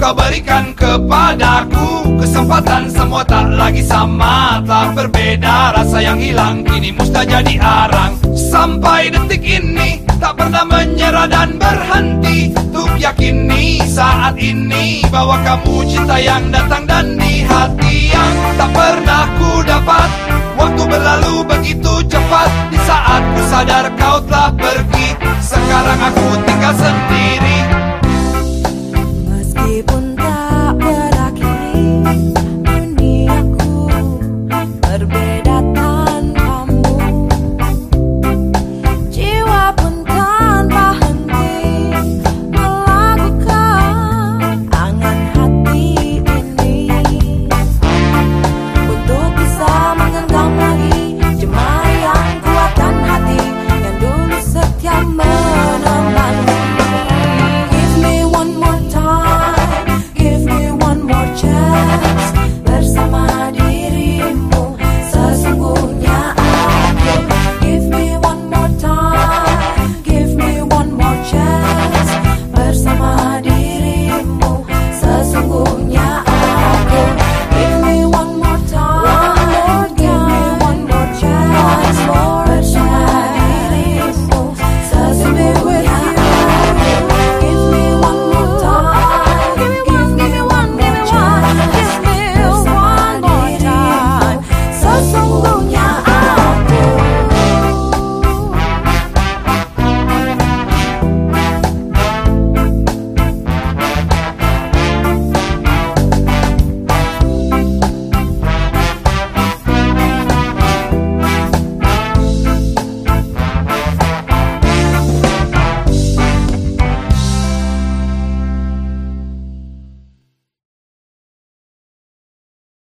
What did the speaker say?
kau berikan kepadaku. Kesempatan semua tak lagi sama tak berbeda. Rasa yang hilang Kini mustah jadi arang. Sampai detik ini Tak pernah menyerah dan berhenti. Untuk yakini saat ini Bahwa kamu cinta yang datang dan di hati Yang tak pernah ku dapat. Waktu berlalu begitu cepat Di saat ku sadar kau telah pergi. Sekarang aku tinggal sendiri.